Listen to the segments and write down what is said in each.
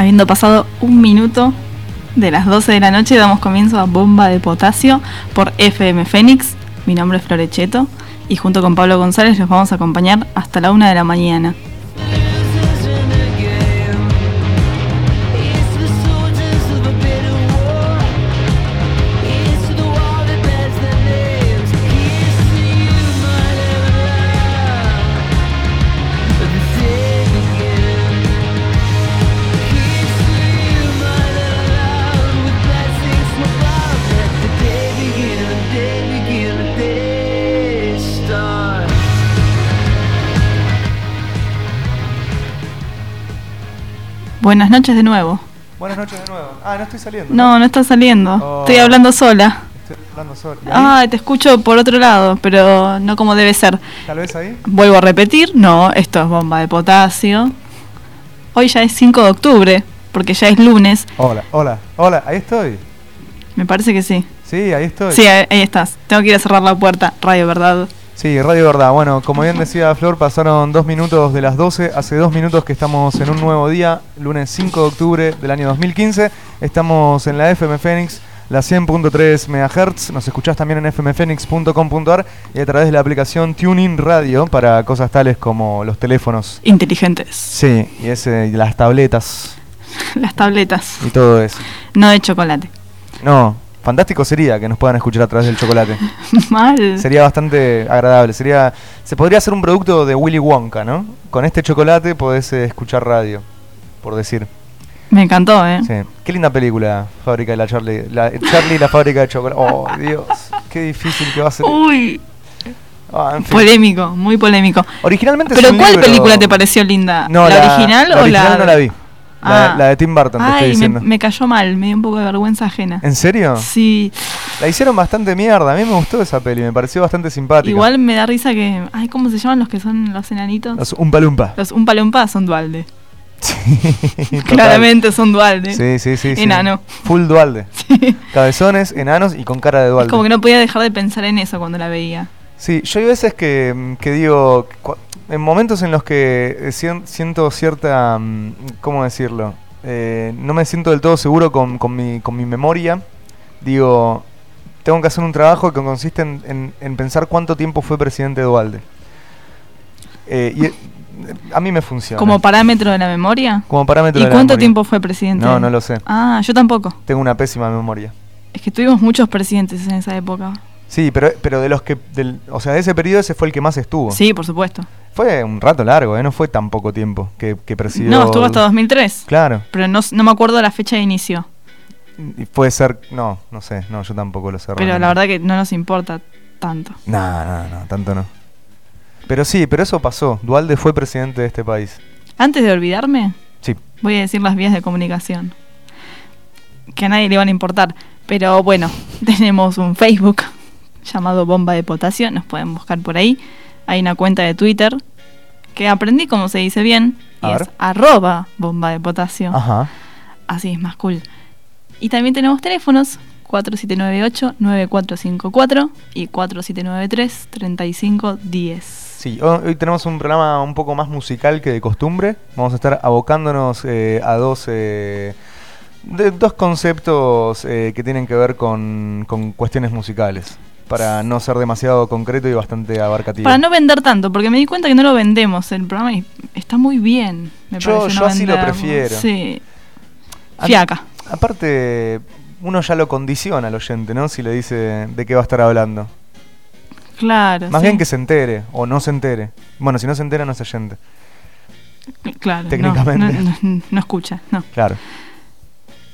Habiendo pasado un minuto de las 12 de la noche, damos comienzo a Bomba de Potasio por FM Fénix. Mi nombre es Florecheto y junto con Pablo González los vamos a acompañar hasta la una de la mañana. Buenas noches de nuevo. Buenas noches de nuevo. Ah, no estoy saliendo. No, no estás saliendo. Oh. Estoy hablando sola. Estoy hablando solo. ¿Y ahí? Ah, te escucho por otro lado, pero no como debe ser. Tal vez ahí. Vuelvo a repetir, no, esto es bomba de potasio. Hoy ya es 5 de octubre, porque ya es lunes. Hola, hola, hola, ahí estoy. Me parece que sí. Sí, ahí estoy. Sí, ahí ahí estás. Tengo que ir a cerrar la puerta. Radio, ¿verdad? Sí, Radio Verdad. Bueno, como bien decía Flor, pasaron dos minutos de las 12. Hace dos minutos que estamos en un nuevo día, lunes 5 de octubre del año 2015. Estamos en la FM Fénix, la 100.3 MHz. Nos escuchás también en fmfenix.com.ar y a través de la aplicación TuneIn Radio para cosas tales como los teléfonos. Inteligentes. Sí, y, ese, y las tabletas Las tabletas. y todo eso. No de chocolate. No, fantástico sería que nos puedan escuchar a través del chocolate. Mal. Sería bastante agradable. Sería, se podría hacer un producto de Willy Wonka, ¿no? Con este chocolate podés eh, escuchar radio, por decir. Me encantó, ¿eh? Sí. Qué linda película, Fábrica de la Charlie. La, Charlie y la fábrica de chocolate. Oh, Dios. Qué difícil que va a ser. Uy, Ah, en fin. polémico, muy polémico. Originalmente ¿Pero cuál libro- película te pareció linda? No, ¿La, original o original la.? no la vi. La, Ah. la de Tim Burton, te estoy Ay, diciendo. me cayó mal, me dio un poco de vergüenza ajena. ¿En serio? Sí, La hicieron bastante mierda. A mí me gustó esa peli, me pareció bastante simpática. igual me da risa que. Ay, ¿cómo se llaman los que son los enanitos? Los Umpa Lumpa. Los un palompa son dualde. Sí. Claramente son dualde. Sí, sí, sí. sí. Enano. Full dualde. Cabezones, enanos y con cara de Es dualde. como que no podía dejar de pensar en eso cuando la veía. Sí, yo hay veces que, que digo, cu- en momentos en los que eh, sien- siento cierta, mm, ¿cómo decirlo? Eh, no me siento del todo seguro con, con mi, con mi memoria, digo, tengo que hacer un trabajo que consiste en, en- en pensar cuánto tiempo fue presidente Dualde. Eh, y eh, a mí me funciona. ¿Como parámetro de la memoria? Como parámetro ¿Y de la cuánto tiempo fue presidente? No, no lo sé. Ah, yo tampoco. Tengo una pésima memoria. Es que tuvimos muchos presidentes en esa época. Sí, pero, pero de los que, del, o sea, de ese periodo ese fue el que más estuvo. Sí, por supuesto. Fue un rato largo, ¿eh? no fue tan poco tiempo que, que presidió. No, estuvo hasta 2003. Claro, Pero no, no me acuerdo la fecha de inicio. y puede ser, no, no sé, no, yo tampoco lo sé. Pero la verdad que no nos importa tanto. No, no, no, tanto no. Pero sí, pero eso pasó. Dualde fue presidente de este país. Antes de olvidarme, Sí. voy a decir las vías de comunicación. Que a nadie le van a importar. Pero bueno, tenemos un Facebook llamado Bomba de Potasio. Nos pueden buscar por ahí. Hay una cuenta de Twitter que aprendí cómo se dice bien. Y A es ver. arroba bomba de potasio. Ajá. Así es más cool. Y también tenemos teléfonos 4798-9454 y 4793-3510. Sí, ho- hoy tenemos un programa un poco más musical que de costumbre. Vamos a estar abocándonos eh, a dos, eh, de- dos conceptos eh, que tienen que ver con, con cuestiones musicales. Para no ser demasiado concreto y bastante abarcativo. Para no vender tanto, porque me di cuenta que no lo vendemos el programa y está muy bien. Me Yo- parece yo no así lo prefiero. Sí. A- Fiaca. Aparte, uno ya lo condiciona al oyente, ¿no? Si le dice de qué va a estar hablando. Claro. Más sí. bien que se entere o no se entere. Bueno, si no se entera no es oyente. Claro. no, técnicamente. No, no- no escucha, no. Claro.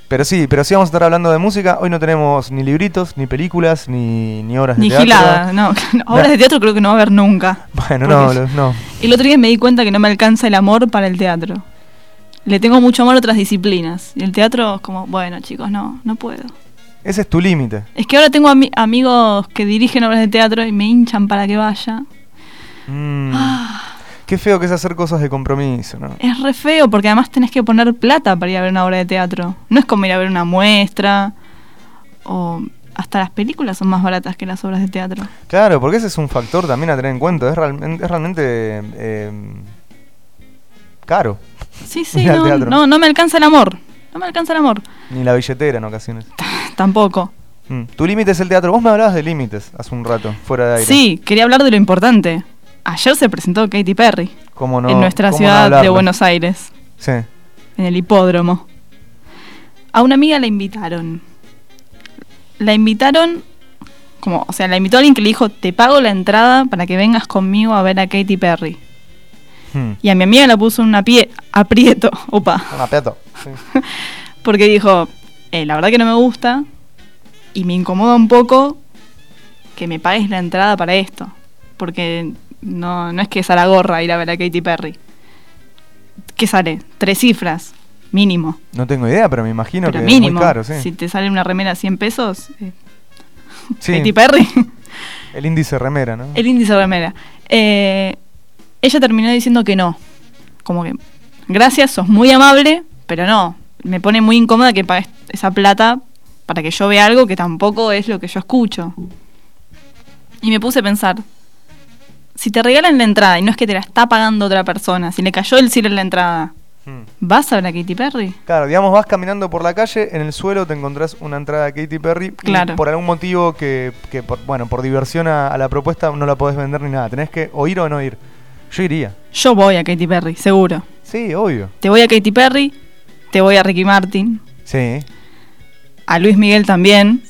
Pero sí, pero sí vamos a estar hablando de música. Hoy no tenemos ni libritos, ni películas, ni, ni obras de Ni teatro. gilada, no. Obras de teatro creo que no va a haber nunca. Bueno, no, lo- no. El otro día me di cuenta que no me alcanza el amor para el teatro. Le tengo mucho amor a otras disciplinas. Y el teatro es como, bueno, chicos, no, no puedo. Ese es tu límite. Es que ahora tengo ami- amigos que dirigen obras de teatro y me hinchan para que vaya. Mm. Ah, Qué feo que es hacer cosas de compromiso, ¿no? es re feo porque además tenés que poner plata para ir a ver una obra de teatro. No es como ir a ver una muestra o hasta las películas son más baratas que las obras de teatro. Claro, porque ese es un factor también a tener en cuenta. Es, realmente es realmente eh, caro. Sí, sí, no, no, no me alcanza el amor. No me alcanza el amor. Ni la billetera en ocasiones. Tampoco. Mm. Tu límite es el teatro. Vos me hablabas de límites hace un rato, fuera de aire. Sí, quería hablar de lo importante. Ayer se presentó Katy Perry ¿Cómo no, en nuestra cómo no ciudad de? Buenos Aires, Sí. en el hipódromo. A una amiga la invitaron. La invitaron, como, o sea, la invitó a alguien que le dijo, te pago la entrada para que vengas conmigo a ver a Katy Perry. Hmm. Y a mi amiga la puso en un apie- aprieto, opa, Un aprieto. Sí. porque dijo, "Eh, la verdad que no me gusta y me incomoda un poco que me pagues la entrada para esto, porque no, no es que es a la gorra ir a ver a Katy Perry. ¿Qué sale? Tres cifras, mínimo. No tengo idea, pero me imagino pero que mínimo. es muy caro, sí. Si te sale una remera a 100 pesos, eh, Sí, Katy Perry, El índice remera, ¿no? el índice remera. Eh, ella terminó diciendo que no. Como que, gracias, sos muy amable, pero no. Me pone muy incómoda que pagues esa plata para que yo vea algo que tampoco es lo que yo escucho. Y me puse a pensar, si te regalan la entrada y no es que te la está pagando otra persona, si le cayó el cielo en la entrada, Hmm. ¿vas a ver a Katy Perry? Claro, digamos, vas caminando por la calle, en el suelo te encontrás una entrada a Katy Perry. y Claro. por algún motivo que, que por, bueno, por diversión a, a la propuesta no la podés vender ni nada. Tenés que o ir o no ir. Yo iría. Yo voy a Katy Perry, seguro. Sí, obvio. Te voy a Katy Perry, te voy a Ricky Martin, Sí. a Luis Miguel también.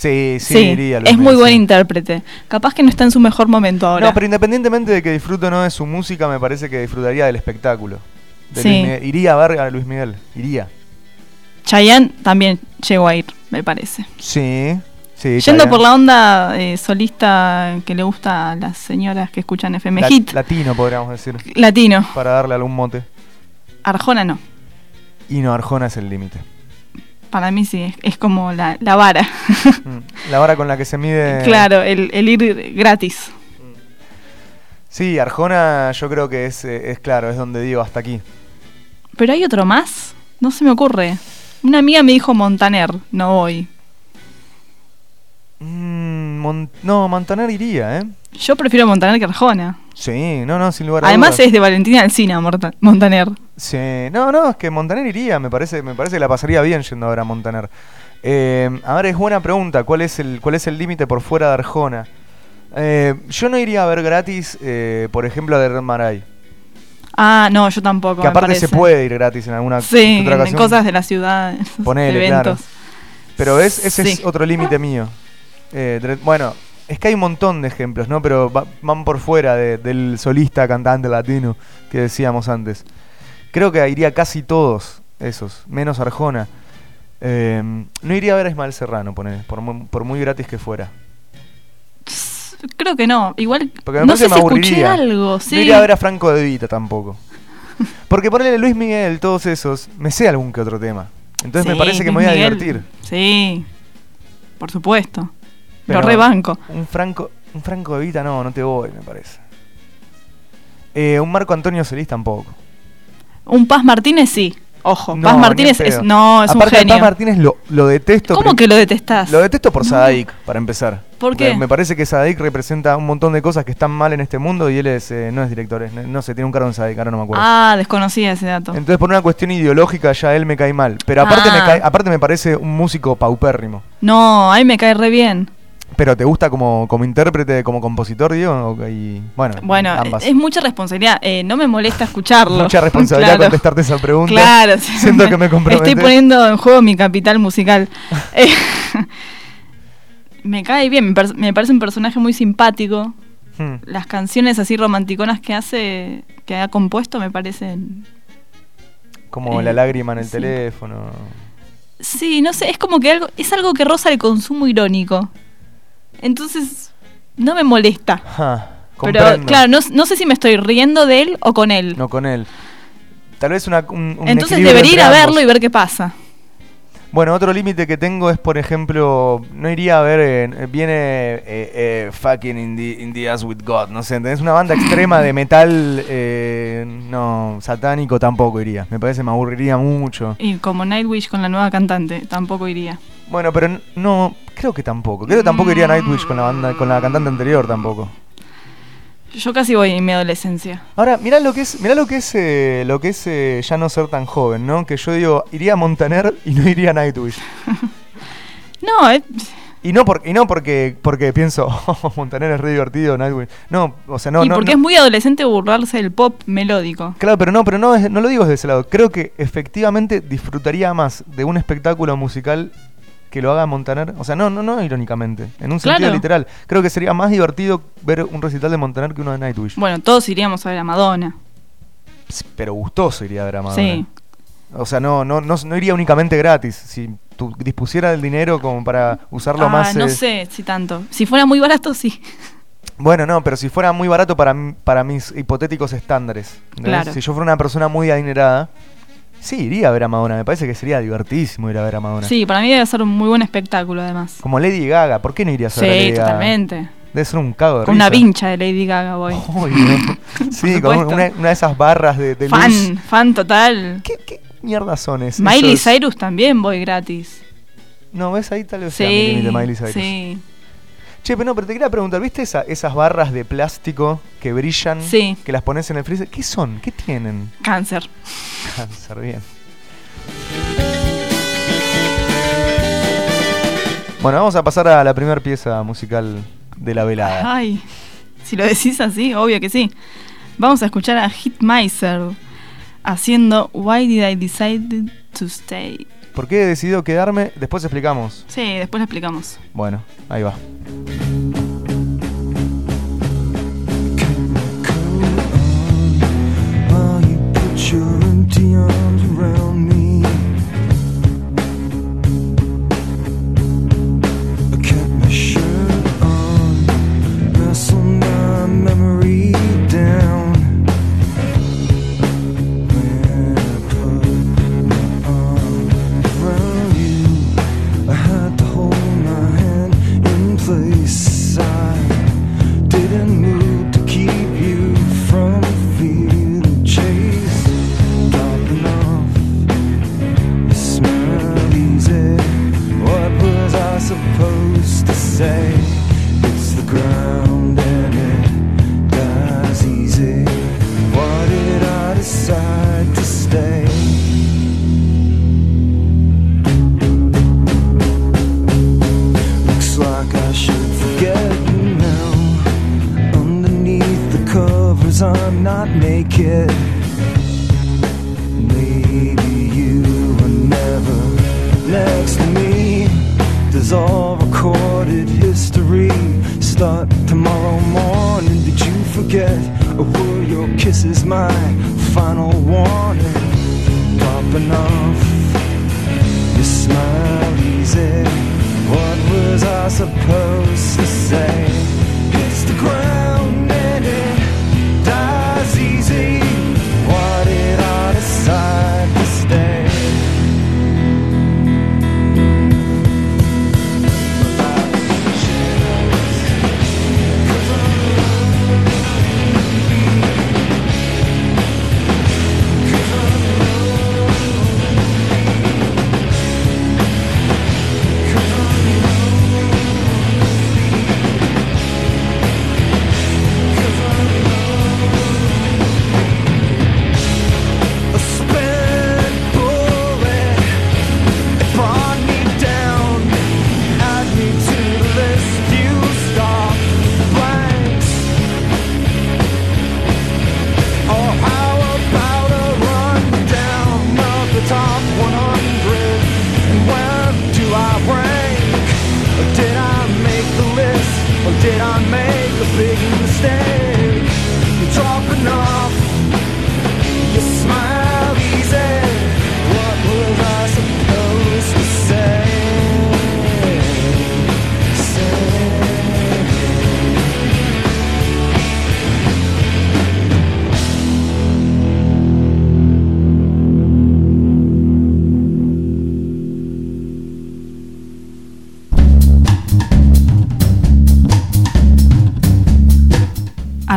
Sí, sí, Sí, iría. Luis es muy buen intérprete. Capaz que no está en su mejor momento ahora. No, pero independientemente de que disfruto o no de su música, me parece que disfrutaría del espectáculo. De Sí. Iría a ver a Luis Miguel. Iría. Chayanne también llegó a ir, me parece. Sí. Sí. Yendo Chayanne. por la onda eh, solista que le gusta a las señoras que escuchan FM La- Hit. Latino, podríamos decir. Latino. Para darle algún mote. Arjona no. Y no, Arjona es el límite. Para mí sí, es, como la, la vara. Mm. La vara con la que se mide. claro, el, el ir gratis. Sí, Arjona yo creo que es, eh, es claro, es donde digo hasta aquí. Pero hay otro más. No se me ocurre. Una amiga me dijo Montaner, no voy. Mm, Mon- no, Montaner iría, ¿eh? Yo prefiero Montaner que Arjona. Sí, no, no, sin lugar a Además dudas. es de Valentina Alcina, Montaner. Sí, no, no, es que Montaner iría, me parece, me parece que la pasaría bien yendo ahora a Montaner. Eh, ahora es buena pregunta, ¿cuál es el cuál es el límite por fuera de Arjona? Eh, yo no iría a ver gratis, eh, por ejemplo, a Red Maray. Ah, no, yo tampoco. Que me aparte se puede ir gratis en alguna Sí, otra en cosas de la ciudad, Ponele, eventos. claro. Pero ves, ese es otro límite mío. Eh, bueno, es que hay un montón de ejemplos, ¿no? Pero va- van por fuera de- del solista cantante latino que decíamos antes. Creo que iría casi todos esos, menos Arjona. Eh, no iría a ver a Ismael Serrano, por, mu- por muy gratis que fuera. Creo que no. Igual Porque me no sé que si me escuché algo, sí. No iría a ver a Franco de Vita tampoco. Porque ponele Luis Miguel, todos esos, me sé algún que otro tema. Entonces me parece que me voy a Miguel, divertir. Sí. Por supuesto. Pero Lo rebanco. Un Franco, un Franco de Vita no, no te voy, me parece. Eh, un Marco Antonio Solís tampoco. Un Paz Martínez sí. Ojo, No, Paz Martínez es no, es Aparte, un genio. Paz Martínez lo, lo detesto. ¿Cómo que lo detestás? Lo detesto por No. Sadaik, para empezar. ¿Por Porque qué? Me parece que Sadaik representa un montón de cosas que están mal en este mundo y él es, eh, no es director, es- no sé, tiene un cargo en Sadaik, ahora no me acuerdo. Ah, desconocía ese dato. Entonces por una cuestión ideológica ya él me cae mal. Pero aparte, Ah. me, cae, aparte me parece un músico paupérrimo. No, ahí me cae re bien. Pero ¿te gusta como, como intérprete, como compositor, Diego? O- y- bueno, Bueno, ambas. es mucha responsabilidad. Eh, no me molesta escucharlo. Mucha responsabilidad Claro. contestarte esa pregunta. Claro, sí. Siento que me comprometo. Estoy poniendo en juego mi capital musical. Eh, me cae bien, me, par- me parece un personaje muy simpático. Hmm. Las canciones así romanticonas que hace, que ha compuesto, me parecen. Como Eh, la lágrima en el sí. teléfono. Sí, no sé, es como que algo, es algo que roza el consumo irónico. Entonces, no me molesta. Pero claro, no, no sé si me estoy riendo de él o con él. No con él. Tal vez una, un, un Entonces debería ir a ambos. verlo y ver qué pasa. Bueno, otro límite que tengo es, por ejemplo, no iría a ver, eh, viene eh, eh, fucking in the, in the Ass with God, no sé, tenés una banda extrema de metal, eh, no, satánico tampoco iría, me parece me aburriría mucho. Y como Nightwish con la nueva cantante, tampoco iría. Bueno, pero no, creo que tampoco, creo que tampoco iría a Nightwish con la banda, con la cantante anterior tampoco. Yo casi voy en mi adolescencia. Ahora, mirá lo que es, mirá lo que es, eh, lo que es eh, ya no ser tan joven, ¿no? Que yo digo, iría a Montaner y no iría a Nightwish. No, eh, Y no, por, y no porque, porque pienso, oh, Montaner es re divertido, Nightwish. No, o sea, no, y no, porque no. es muy adolescente burlarse del pop melódico. Claro, pero no, pero no, no lo digo desde ese lado. Creo que efectivamente disfrutaría más de un espectáculo musical que lo haga Montaner. O sea, no, no, no irónicamente. En un sentido Claro. literal. Creo que sería más divertido ver un recital de Montaner que uno de Nightwish. Bueno, todos iríamos a ver a Madonna. Pero gustoso iría a ver a Madonna. Sí. O sea, no, no, no, no iría únicamente gratis. Si tú dispusiera del dinero como para usarlo ah, más. no eh, sé si tanto. Si fuera muy barato, sí. Bueno, no, pero si fuera muy barato para, para mis hipotéticos estándares. Claro. Si yo fuera una persona muy adinerada, sí, iría a ver a Madonna. Me parece que sería divertidísimo ir a ver a Madonna. Sí, para mí debe ser un muy buen espectáculo, además. Como Lady Gaga, ¿por qué no irías a ver a Sí, Lady Gaga? totalmente. Debe ser un cago de Con una risa. vincha de Lady Gaga voy. Sí, con una, una de esas barras de, de luz. fan, fan total. ¿Qué, qué mierda son esas? Miley Esos- Cyrus también voy gratis. No, ¿ves? Ahí tal vez sea mi Sí, límite, Miley Cyrus. sí. Che, pero no, pero te quería preguntar, ¿viste esa- esas barras de plástico que brillan? Sí. Que las pones en el freezer. ¿Qué son? ¿Qué tienen? Cáncer. Cáncer, bien. Bueno, vamos a pasar a la primera pieza musical de la velada. Ay, si lo decís así, obvio que sí. Vamos a escuchar a Hitmeister haciendo Why Did I Decide to Stay. ¿Por qué he decidido quedarme? Después explicamos. Sí, después lo explicamos. Bueno, ahí va. Covers, I'm not naked. Maybe you were never next to me. Does all recorded history start tomorrow morning? Did you forget, or were your kisses my final warning? Popping off you smile easy. What was I supposed to say? It's the ground easy.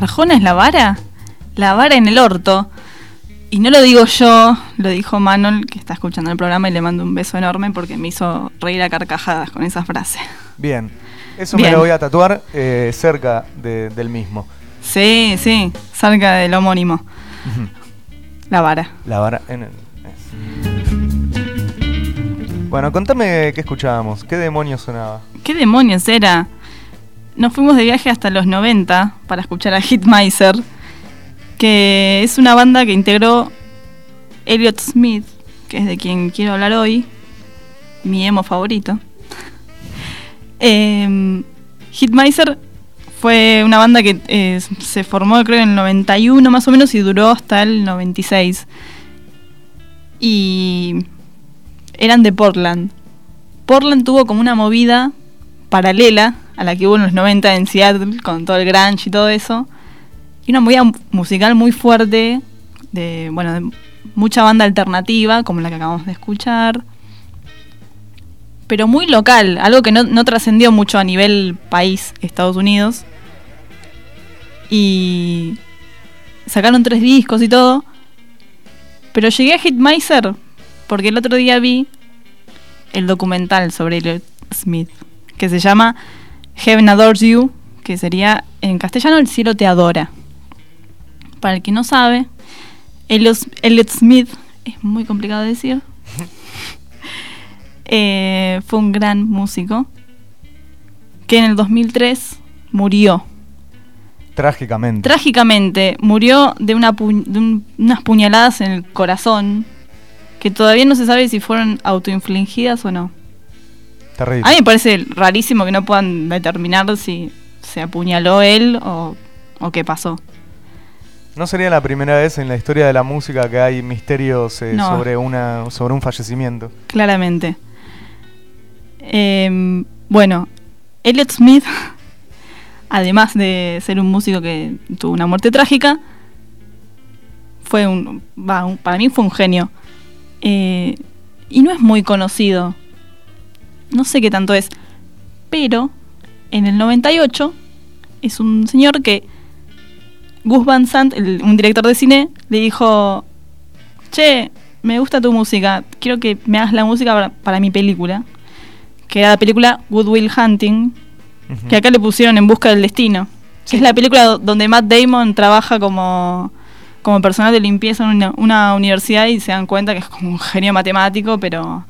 ¿Arjona es la vara? La vara en el orto. Y no lo digo yo, lo dijo Manuel, que está escuchando el programa y le mando un beso enorme porque me hizo reír a carcajadas con esa frase. Bien. Eso me lo voy a tatuar eh, cerca de- del mismo. Sí, sí, cerca del homónimo. La vara. La vara. en el-. Bueno, contame qué escuchábamos. ¿Qué demonios sonaba? ¿Qué demonios era? Nos fuimos de viaje hasta los 90 para escuchar a Hitmiser, que es una banda que integró Elliot Smith, que es de quien quiero hablar hoy, mi emo favorito. Eh, Hitmiser fue una banda que eh, se formó creo en el 91 más o menos y duró hasta el 96. Y eran de Portland. Portland tuvo como una movida paralela a la que hubo en los 90 en Seattle con todo el grunge y todo eso. Y una movida mu- musical muy fuerte de, bueno, de mucha banda alternativa, como la que acabamos de escuchar. Pero muy local, algo que no, no trascendió mucho a nivel país, Estados Unidos. Y sacaron tres discos y todo. Pero llegué a Hitmiser porque el otro día vi el documental sobre Elliot Smith, que se llama Heaven Adores You, que sería en castellano El cielo te adora. Para el que no sabe, Elliot, Elliot Smith, es muy complicado de decir, eh, fue un gran músico que en el 2003 murió. Trágicamente. Trágicamente, murió de, una pu- de un- unas puñaladas en el corazón que todavía no se sabe si fueron autoinfligidas o no. Terrible. A mí me parece rarísimo que no puedan determinar si se apuñaló él o, o qué pasó. No sería la primera vez en la historia de la música que hay misterios eh, No. sobre, una, sobre un fallecimiento. Claramente. Em, bueno, Elliot Smith, además de ser un músico que tuvo una muerte trágica, fue un- para mí fue un genio. Eh, y no es muy conocido. No sé qué tanto es. Pero en el 98 es un señor que Gus Van Sant, el- un director de cine, le dijo, che, me gusta tu música, quiero que me hagas la música para, para mi película, que era la película Good Will Hunting, que acá le pusieron En Busca del Destino, que es la película do- donde Matt Damon trabaja como, como personal de limpieza en una, una universidad y se dan cuenta que es como un genio matemático, pero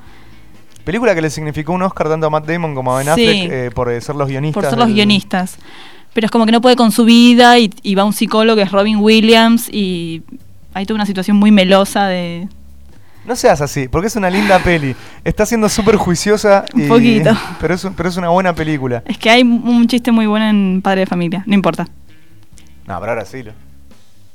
Película que le significó un Oscar tanto a Matt Damon como a Ben Sí. Affleck eh, por eh, ser los guionistas. por ser los del- guionistas. Pero es como que no puede con su vida y, y va un psicólogo que es Robin Williams y hay toda una situación muy melosa de... No seas así, porque es una linda peli. Está siendo súper juiciosa. Un poquito. Pero es, pero es una buena película. Es que hay un chiste muy bueno en Padre de Familia, no importa. No, pero ahora sí. lo-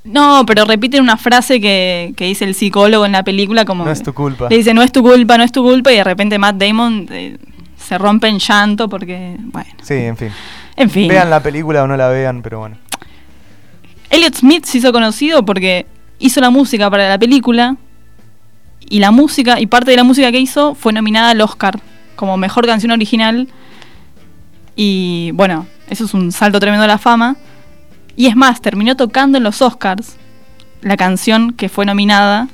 No, pero repiten una frase que, que dice el psicólogo en la película como... No es tu culpa. Le dice, no es tu culpa, no es tu culpa, y de repente Matt Damon eh, se rompe en llanto porque, bueno, Sí, en fin. en fin. Vean la película o no la vean, pero bueno. Elliot Smith se hizo conocido porque hizo la música para la película y la música, y parte de la música que hizo fue nominada al Oscar como mejor canción original. Y bueno, eso es un salto tremendo a la fama. Y es más, terminó tocando en los Oscars la canción que fue nominada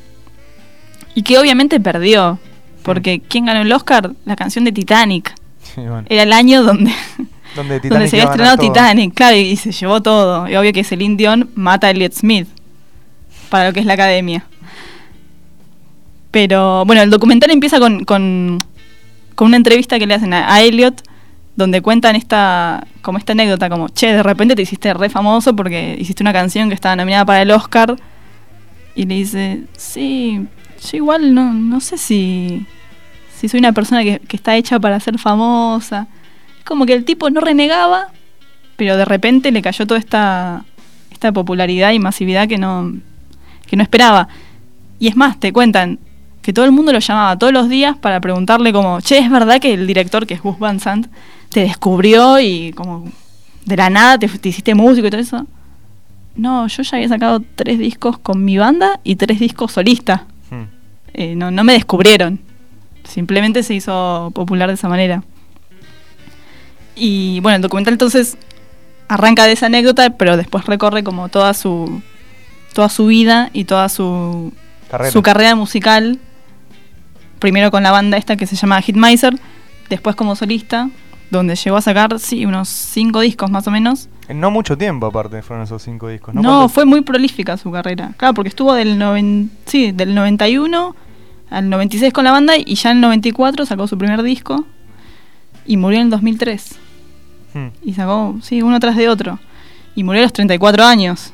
y que obviamente perdió. Porque ¿quién ganó el Oscar? La canción de Titanic. Sí, bueno. Era el año donde Donde, se había estrenado. Titanic, claro, y se llevó todo. Y obvio que Celine Dion mata a Elliot Smith para lo que es la academia. Pero bueno, el documental empieza con, con, con una entrevista que le hacen a, a Elliot, donde cuentan esta, como esta anécdota, como, che, de repente te hiciste re famoso porque hiciste una canción que estaba nominada para el Oscar. Y le dice, sí, yo igual no, no sé si, si soy una persona que, que está hecha para ser famosa. Como que el tipo no renegaba, pero de repente le cayó toda esta, esta popularidad y masividad que no, que no esperaba. Y es más, te cuentan que todo el mundo lo llamaba todos los días para preguntarle como, che, ¿es verdad que el director, que es Gus Van Sant, te descubrió y como de la nada te, te hiciste músico y todo eso? No, yo ya había sacado tres discos con mi banda y tres discos solistas. Hmm. Eh, no, no me descubrieron. Simplemente se hizo popular de esa manera. Y bueno, el documental entonces arranca de esa anécdota, pero después recorre como toda su toda su vida y toda su Carrera. su carrera musical. Primero con la banda esta que se llama Hitmiser, después como solista, donde llegó a sacar sí unos cinco discos más o menos. En no mucho tiempo, aparte, fueron esos cinco discos. No, ¿no? ¿Cuánto- fue muy prolífica su carrera. Claro, porque estuvo del, noven- sí, del 91 al 96 con la banda y ya en el 94 sacó su primer disco y murió en el 2003. Hmm. Y sacó, sí, uno tras de otro. Y murió a los 34 años.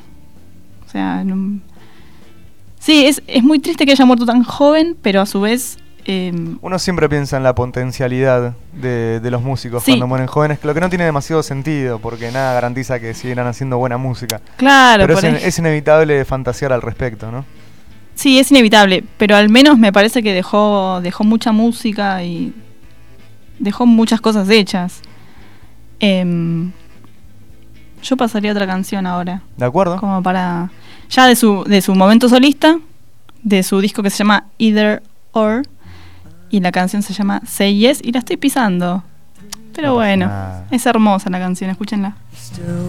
O sea, en un- sí, es, es muy triste que haya muerto tan joven, pero a su vez... eh, Uno siempre piensa en la potencialidad de, de los músicos Sí. cuando mueren jóvenes, lo que no tiene demasiado sentido, porque nada garantiza que siguieran haciendo buena música. claro, Pero es, in- inevitable fantasear al respecto, ¿no? Sí, es inevitable, pero al menos me parece que dejó, dejó mucha música y dejó muchas cosas hechas. Em, yo pasaría otra canción ahora, ¿De acuerdo? como para... Ya de su, de su momento solista, de su disco que se llama Either Or, y la canción se llama Say Yes, y la estoy pisando. Pero No bueno, nada. es hermosa la canción, escúchenla. Still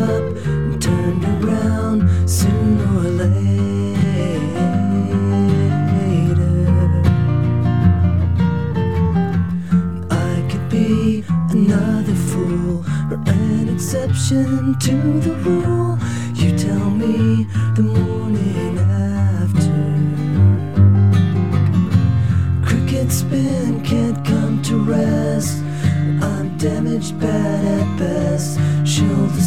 up and turned around sooner or later. I could be another fool or an exception to the rule. You tell me the morning after. Cricket spin can't come to rest. I'm damaged bad.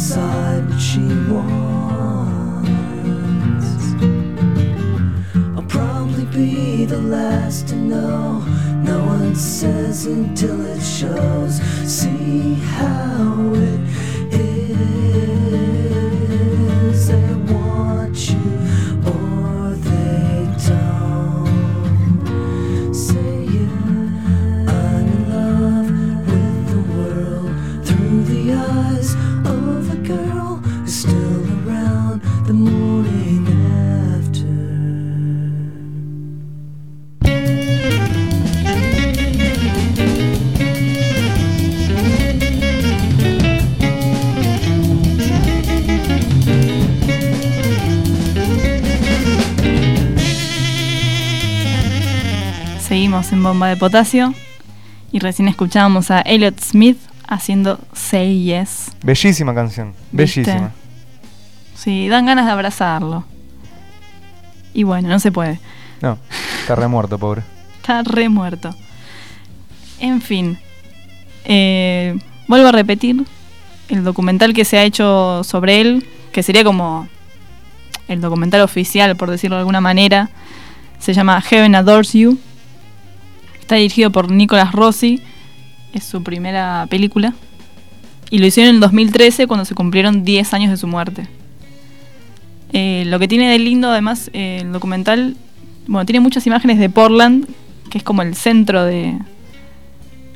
Decide what she wants. I'll probably be the last to know. No one says until it shows. See how it is. De Potasio y recién escuchábamos a Elliot Smith haciendo Say Yes. Bellísima canción, ¿Viste? bellísima. Sí, dan ganas de abrazarlo. Y bueno, no se puede. No, está remuerto, pobre. Está re muerto. En fin. eh, vuelvo a repetir el documental que se ha hecho sobre él, que sería como el documental oficial, por decirlo de alguna manera. Se llama Heaven Adores You. Está dirigido por Nicolas Rossi. Es su primera película. Y lo hicieron en el 2013 cuando se cumplieron 10 años de su muerte. Eh, lo que tiene de lindo además eh, el documental, bueno, tiene muchas imágenes de Portland, que es como el centro de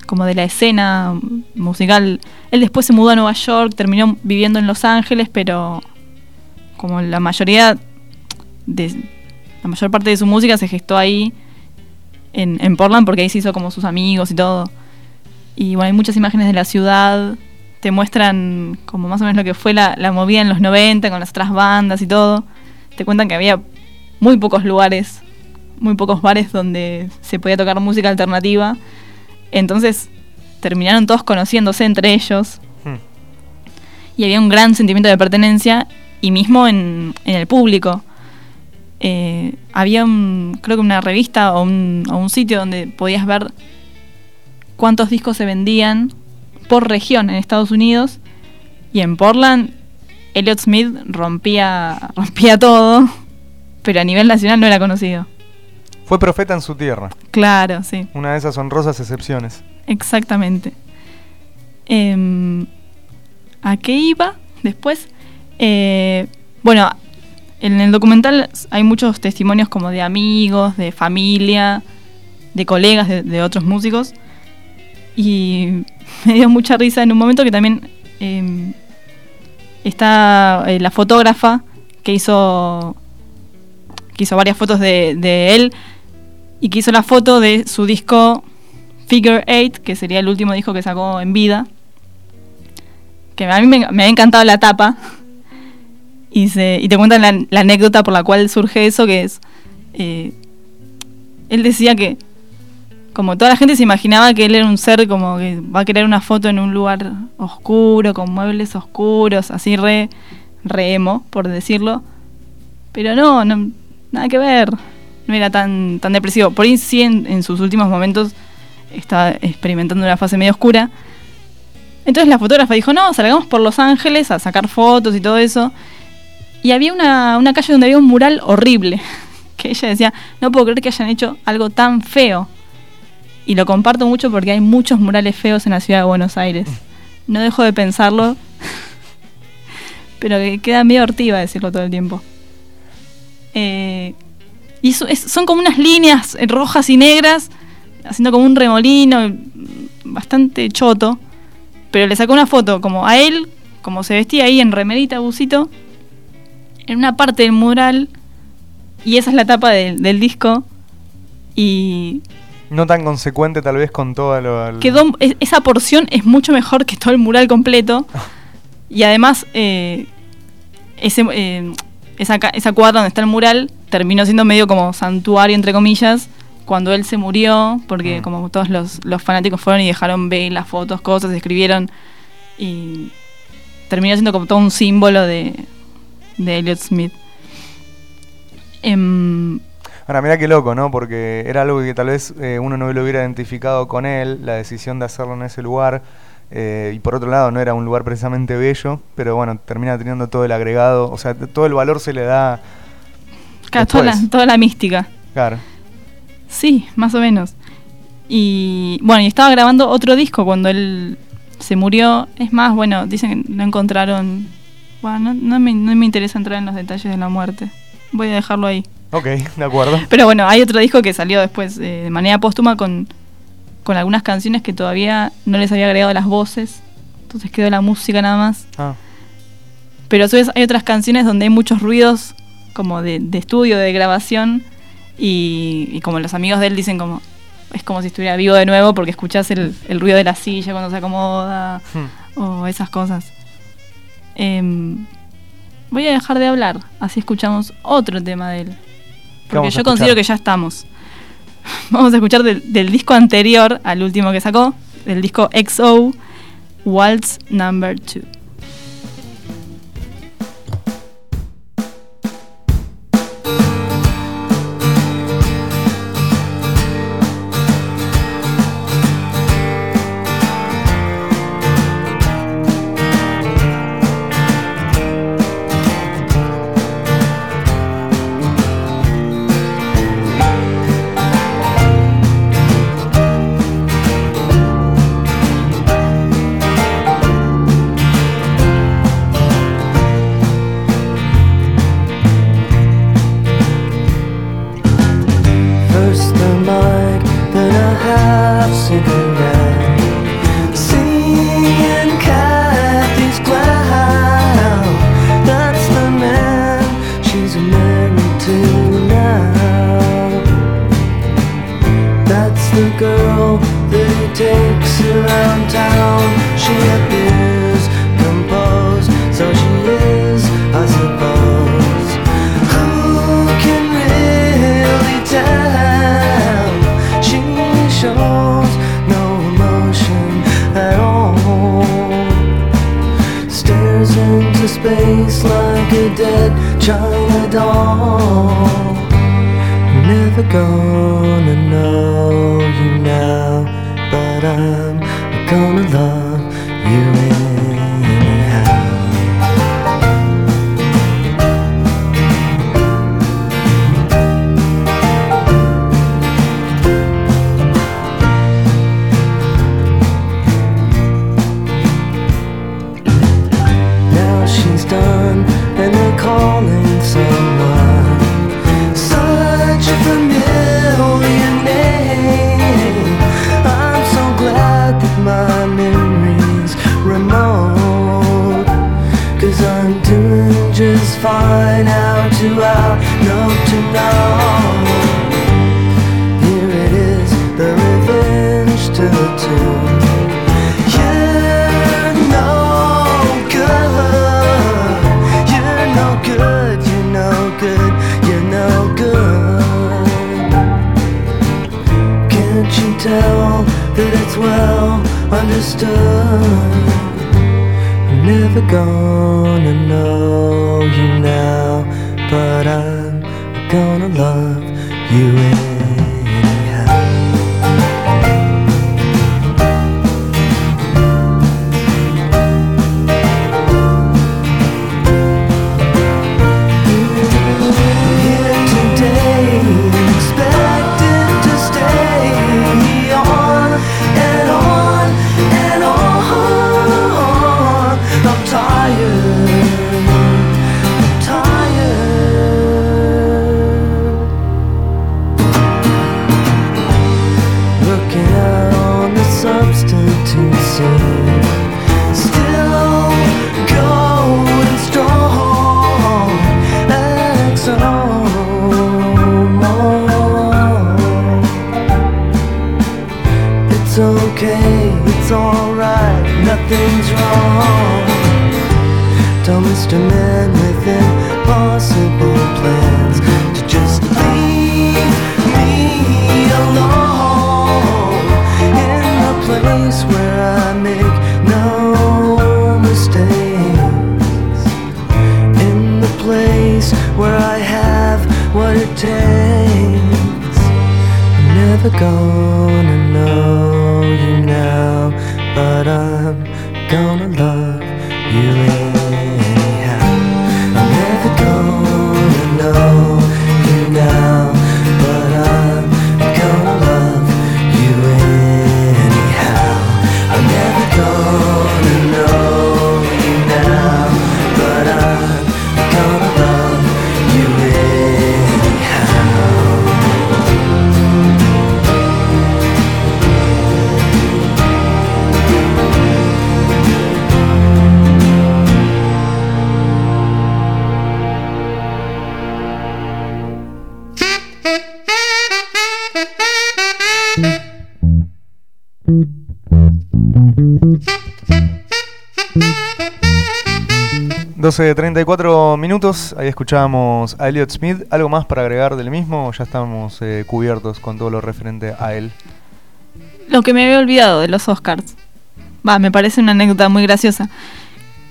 como de la escena musical. Él después se mudó a Nueva York, terminó viviendo en Los Ángeles, pero como la mayoría de la mayor parte de su música se gestó ahí en, en Portland porque ahí se hizo como sus amigos y todo. Y bueno, hay muchas imágenes de la ciudad, te muestran como más o menos lo que fue la, la movida en los 90 con las otras bandas y todo. Te cuentan que había muy pocos lugares, muy pocos bares donde se podía tocar música alternativa. Entonces terminaron todos conociéndose entre ellos Hmm. y había un gran sentimiento de pertenencia y mismo en, en el público. Eh, había un, creo que una revista o un, o un sitio donde podías ver cuántos discos se vendían por región en Estados Unidos y en Portland Elliot Smith rompía, rompía todo, pero a nivel nacional no era conocido. Fue profeta en su tierra. Claro, sí. Una de esas honrosas excepciones. Exactamente. Em, ¿A qué iba después? Eh, bueno, en el documental hay muchos testimonios como de amigos, de familia, de colegas de, otros músicos. Y me dio mucha risa en un momento que también em, está eh, la fotógrafa que hizo, que hizo varias fotos de, él y que hizo la foto de su disco Figure Eight, que sería el último disco que sacó en vida. Que a mí me ha encantado la tapa. Y, se, y te cuentan la, la anécdota por la cual surge eso, que es... eh, él decía que como toda la gente se imaginaba que él era un ser como que va a querer una foto en un lugar oscuro, con muebles oscuros, así re, re emo, por decirlo. Pero no, no, nada que ver. No era tan, tan depresivo. Por ahí sí en, en sus últimos momentos estaba experimentando una fase medio oscura. Entonces la fotógrafa dijo, no, salgamos por Los Ángeles a sacar fotos y todo eso. Y había una, una calle donde había un mural horrible. Que ella decía, no puedo creer que hayan hecho algo tan feo. Y lo comparto mucho porque hay muchos murales feos en la ciudad de Buenos Aires. No dejo de pensarlo. Pero que queda medio hortiva decirlo todo el tiempo. Eh, y son como unas líneas eh, rojas y negras, haciendo como un remolino, bastante choto. Pero le sacó una foto como a él, como se vestía ahí en remerita, busito, en una parte del mural. Y esa es la tapa del- del disco. Y No tan consecuente tal vez con todo lo... el- quedó es- esa porción es mucho mejor que todo el mural completo y además eh, ese, eh, esa, esa cuadra donde está el mural terminó siendo medio como santuario entre comillas cuando él se murió porque Mm. como todos los, los fanáticos fueron y dejaron ver las fotos cosas escribieron y terminó siendo como todo un símbolo de, de Elliot Smith Em, Ahora, mira qué loco, ¿no? Porque era algo que tal vez eh, uno no lo hubiera identificado con él, la decisión de hacerlo en ese lugar. eh, y por otro lado, no era un lugar precisamente bello, pero bueno, termina teniendo todo el agregado, o sea, todo el valor se le da. claro, toda, la, toda la mística Claro. Sí, más o menos. Y bueno, y estaba grabando otro disco cuando él se murió. Es más, bueno, dicen que no encontraron. Bueno, no, no me, no me interesa entrar en los detalles de la muerte. Voy a dejarlo ahí. Ok, de acuerdo. Pero bueno, hay otro disco que salió después eh, de manera póstuma con, con algunas canciones que todavía no les había agregado las voces. Entonces quedó la música nada más. Ah, Pero a su vez hay otras canciones donde hay muchos ruidos como de, de estudio, de grabación. Y, y como los amigos de él dicen como... Es como si estuviera vivo de nuevo porque escuchás el, el ruido de la silla cuando se acomoda hmm. o esas cosas. Em, voy a dejar de hablar, así escuchamos otro tema de él. Porque yo considero que ya estamos. Vamos a escuchar del, del disco anterior al último que sacó, del disco XO, Waltz Number 2. To out, know. To know. Here it is, the revenge to the tune. You're no good. You're no good. You're no good. You're no good. Can't you tell that it's well understood? Never gonna know you now, but I'm Tell Mr. Man with impossible plans to just leave me alone in the place where I make no mistakes. In the place where I have what it takes. I'm never gonna know you now, but I'm gonna love 34 minutos, ahí escuchábamos a Elliot Smith. ¿Algo más para agregar del mismo o ya estamos eh, cubiertos con todo lo referente a él? Lo que me había olvidado de los Oscars. Va, me parece una anécdota muy graciosa.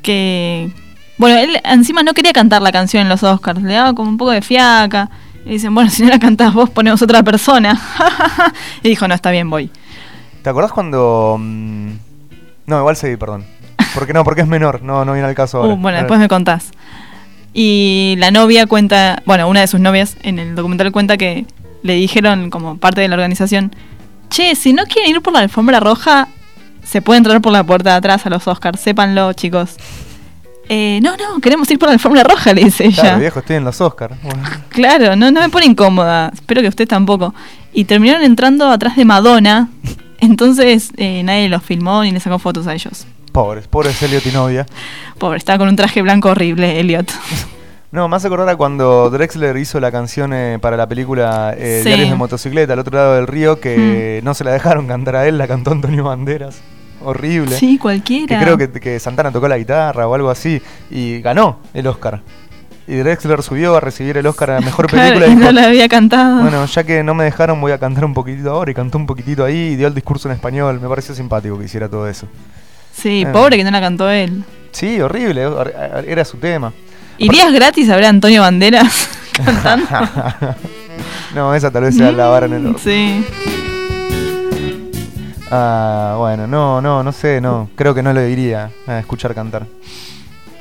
Que. Bueno, él encima no quería cantar la canción en los Oscars, le daba como un poco de fiaca. Y dicen, bueno, si no la cantás vos, ponemos otra persona. y dijo, no, está bien, voy. ¿Te acordás cuando.? Mm, no, igual seguí, perdón. Porque no, porque es menor, no, no viene al caso ahora. Uh, bueno, después me contás. Y la novia cuenta, bueno, una de sus novias en el documental cuenta que le dijeron como parte de la organización, che, si no quieren ir por la alfombra roja, se puede entrar por la puerta de atrás a los Oscars, sépanlo, chicos. Eh, no, no, queremos ir por la alfombra roja, le dice ella. Claro, viejo, estoy en los Oscars. Bueno. Claro, no, no me pone incómoda. Espero que usted tampoco. Y terminaron entrando atrás de Madonna. Entonces eh, nadie los filmó ni le sacó fotos a ellos. Pobres, pobres Elliot y novia. Pobre, estaba con un traje blanco horrible, Elliot. No, más acordar a cuando Drexler hizo la canción eh, para la película eh, Sí. Diarios de Motocicleta, al otro lado del río, que no se la dejaron cantar a él, la cantó Antonio Banderas. Horrible. Sí, cualquiera. Que creo que, que Santana tocó la guitarra o algo así y ganó el Oscar. Y Drexler subió a recibir el Oscar a Mejor Claro, Película y no la había cantado. bueno, ya que no me dejaron voy a cantar un poquitito ahora y cantó un poquitito ahí y dio el discurso en español. Me pareció simpático que hiciera todo eso. Sí, eh. pobre que no la cantó él. Sí, horrible, hor- era su tema. ¿Irías gratis a ver a Antonio Banderas cantando? no, esa tal vez sea la vara en el horno. Sí. Ah, bueno, no, no, no sé, no. Creo que no lo diría a escuchar cantar.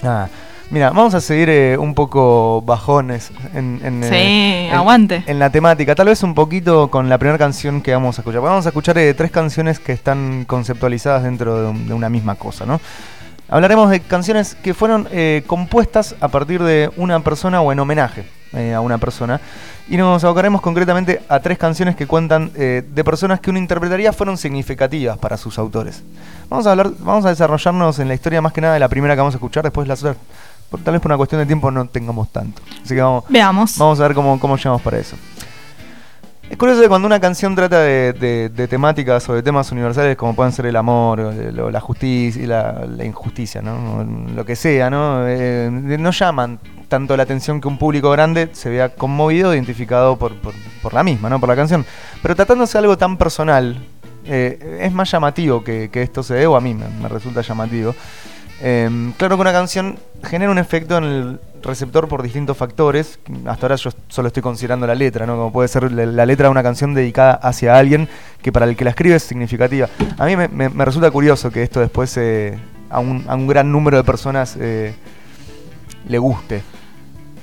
Ah, mira, vamos a seguir eh, un poco bajones en, en, Sí, eh, en- aguante. en la temática. Tal vez un poquito con la primera canción que vamos a escuchar. Vamos a escuchar eh, tres canciones que están conceptualizadas dentro de, un- de una misma cosa, ¿no? Hablaremos de canciones que fueron eh, compuestas a partir de una persona o en homenaje a una persona. Y nos abocaremos concretamente a tres canciones que cuentan eh, de personas que uno interpretaría fueron significativas para sus autores. Vamos a hablar, vamos a desarrollarnos en la historia más que nada de la primera que vamos a escuchar, después las otras por- tal vez por una cuestión de tiempo no tengamos tanto. Así que vamos, Veamos. vamos a ver cómo, cómo llegamos para eso. Es curioso que cuando una canción trata de, de- de temáticas o de temas universales como pueden ser el amor, o la justicia y la, la injusticia, ¿no? Lo que sea, ¿no? Eh, no llaman tanto la atención que un público grande se vea conmovido, identificado por, por- por la misma, ¿no? Por la canción. Pero tratándose de algo tan personal, eh, es más llamativo que, que esto se dé, o a mí me, me resulta llamativo. Eh, claro que una canción genera un efecto en el receptor por distintos factores. Hasta ahora yo solo estoy considerando la letra, ¿no? Como puede ser la, letra de una canción dedicada hacia alguien que para el que la escribe es significativa. A mí me, resulta curioso que esto después eh, a, un, gran número de personas eh, le guste.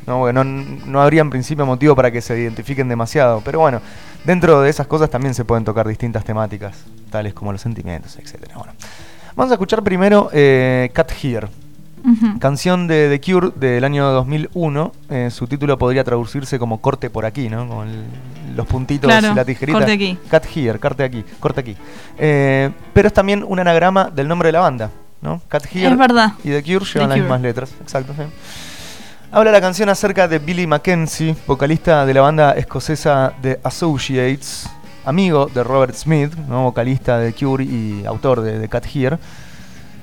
no, no habría en principio motivo para que se identifiquen demasiado. Pero bueno, dentro de esas cosas también se pueden tocar distintas temáticas, tales como los sentimientos, etc. Bueno, vamos a escuchar primero eh, Cat Here. Canción de The Cure del año 2001. eh, su título podría traducirse como corte por aquí, ¿no? Con el- los puntitos Claro, y la tijerita. corte aquí. Cut here, corte aquí, corte aquí. Eh, pero es también un anagrama del nombre de la banda, ¿no? Cut here Es verdad. y The Cure llevan las Cure. mismas letras. Exacto, sí. Habla la canción acerca de Billy Mackenzie, vocalista de la banda escocesa The Associates, amigo de Robert Smith, vocalista de Cure y autor de The Cat Here.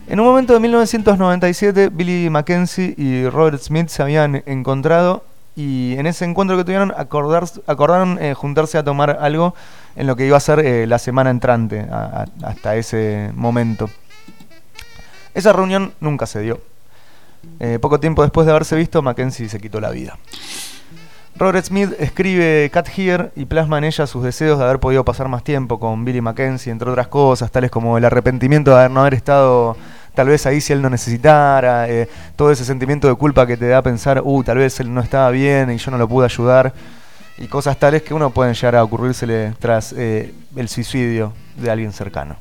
En un momento de 1997, Billy Mackenzie y Robert Smith se habían encontrado y en ese encuentro que tuvieron acordar- acordaron eh, juntarse a tomar algo en lo que iba a ser eh, la semana entrante hasta ese momento. Esa reunión nunca se dio. Eh, poco tiempo después de haberse visto, Mackenzie se quitó la vida. Robert Smith escribe Cat Here y plasma en ella sus deseos de haber podido pasar más tiempo con Billy Mackenzie, entre otras cosas, tales como el arrepentimiento de no haber estado tal vez ahí si él no necesitara, eh, todo ese sentimiento de culpa que te da pensar, uh, tal vez él no estaba bien y yo no lo pude ayudar, y cosas tales que uno pueden llegar a ocurrírsele tras eh, el suicidio de alguien cercano.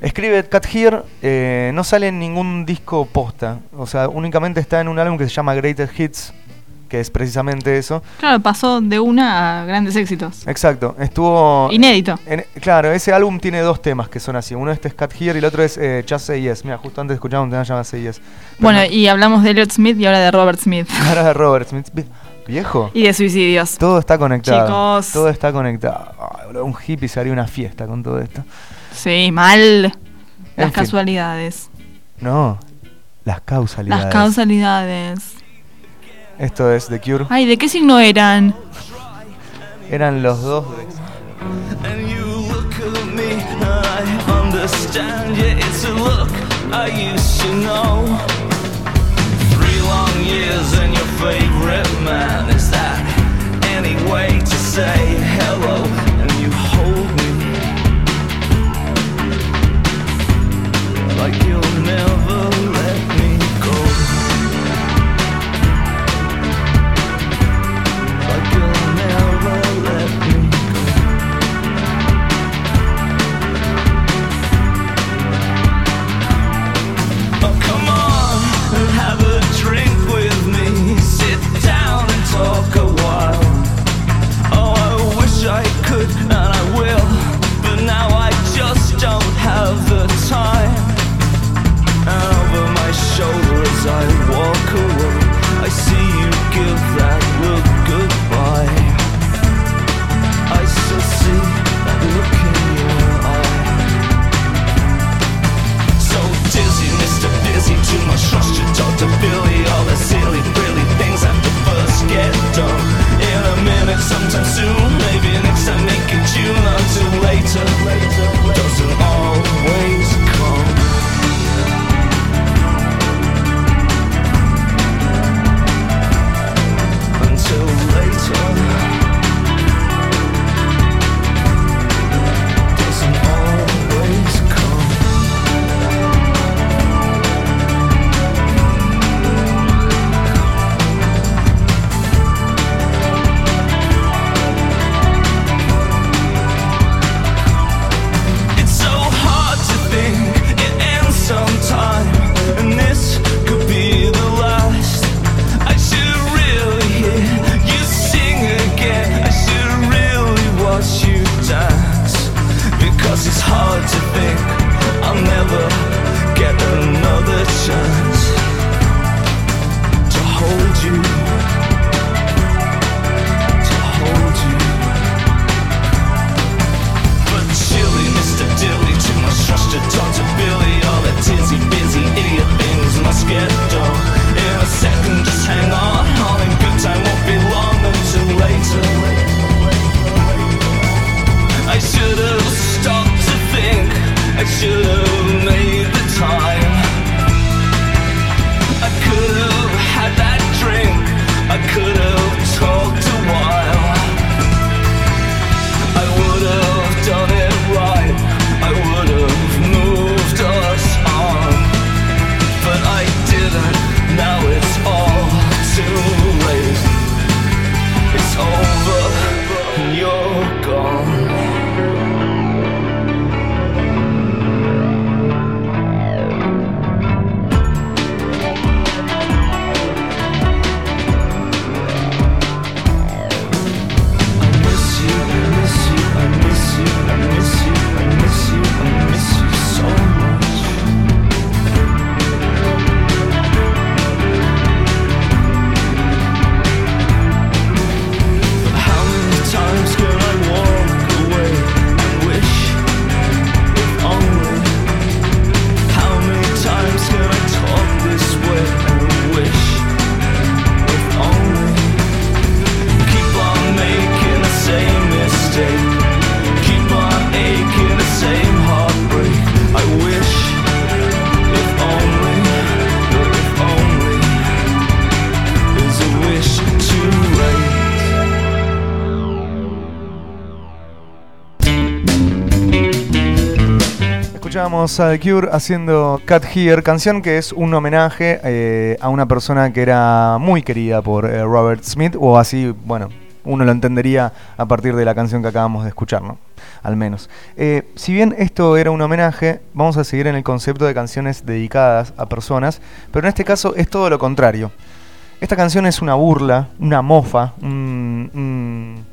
Escribe Cat Here, eh, no sale en ningún disco posta, o sea, únicamente está en un álbum que se llama Greatest Hits, que es precisamente eso. Claro, pasó de una a grandes éxitos. Exacto, estuvo... Inédito. en- claro, ese álbum tiene dos temas que son así. Uno este es Cat Here y el otro es eh, Just Say Yes. Mira, justo antes escuchaba un tema llamado Say Yes. Bueno, no, y hablamos de Elliot Smith y ahora de Robert Smith. ahora de Robert Smith. Vi- Viejo, Y de suicidios. todo está conectado. Chicos. Todo está conectado. Ay, un hippie se haría una fiesta con todo esto. Sí, mal. Las fin. casualidades. No, las causalidades. Las causalidades. Esto es The Cure. Ay, ¿de qué signo eran? Eran los dos de... And you look at me, I understand you. It's a look I used to know. Three long years and your favorite man. Is that any way to say hello? And you hold me like you'll never could and I will, but now I just don't have the time. And over my shoulder as I walk away, I see you give that look goodbye. I still see that look in your eye. So dizzy, Mr. Busy, too much trust you talk to Billy. All the silly, frilly things have to first get done in a minute, sometime soon. Maybe later, later. Escuchábamos a The Cure haciendo Cat Here, canción que es un homenaje eh, a una persona que era muy querida por eh, Robert Smith, o así, bueno, uno lo entendería a partir de la canción que acabamos de escuchar, ¿no? Al menos. Eh, si bien esto era un homenaje, vamos a seguir en el concepto de canciones dedicadas a personas, pero en este caso es todo lo contrario. Esta canción es una burla, una mofa, un- un-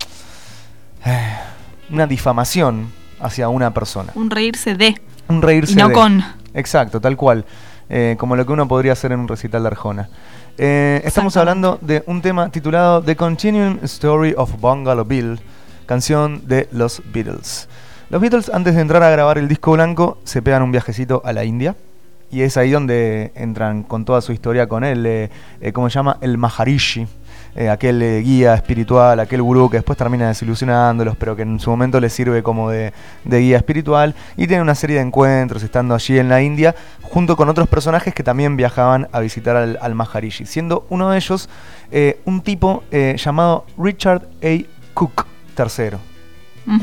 una difamación hacia una persona. Un reírse de. Un reírse Y no de. con. Exacto, tal cual. Eh, como lo que uno podría hacer en un recital de Arjona. Eh, estamos hablando de un tema titulado The Continuing Story of Bungalow Bill, canción de los Beatles. Los Beatles, antes de entrar a grabar el disco blanco, se pegan un viajecito a la India. Y es ahí donde entran con toda su historia con él, eh, eh, ¿cómo se llama? El Maharishi, eh, aquel eh, guía espiritual, aquel gurú que después termina desilusionándolos, pero que en su momento les sirve como de, de guía espiritual. Y tiene una serie de encuentros estando allí en la India, junto con otros personajes que también viajaban a visitar al, al Maharishi, siendo uno de ellos eh, un tipo llamado Richard A. Cook III.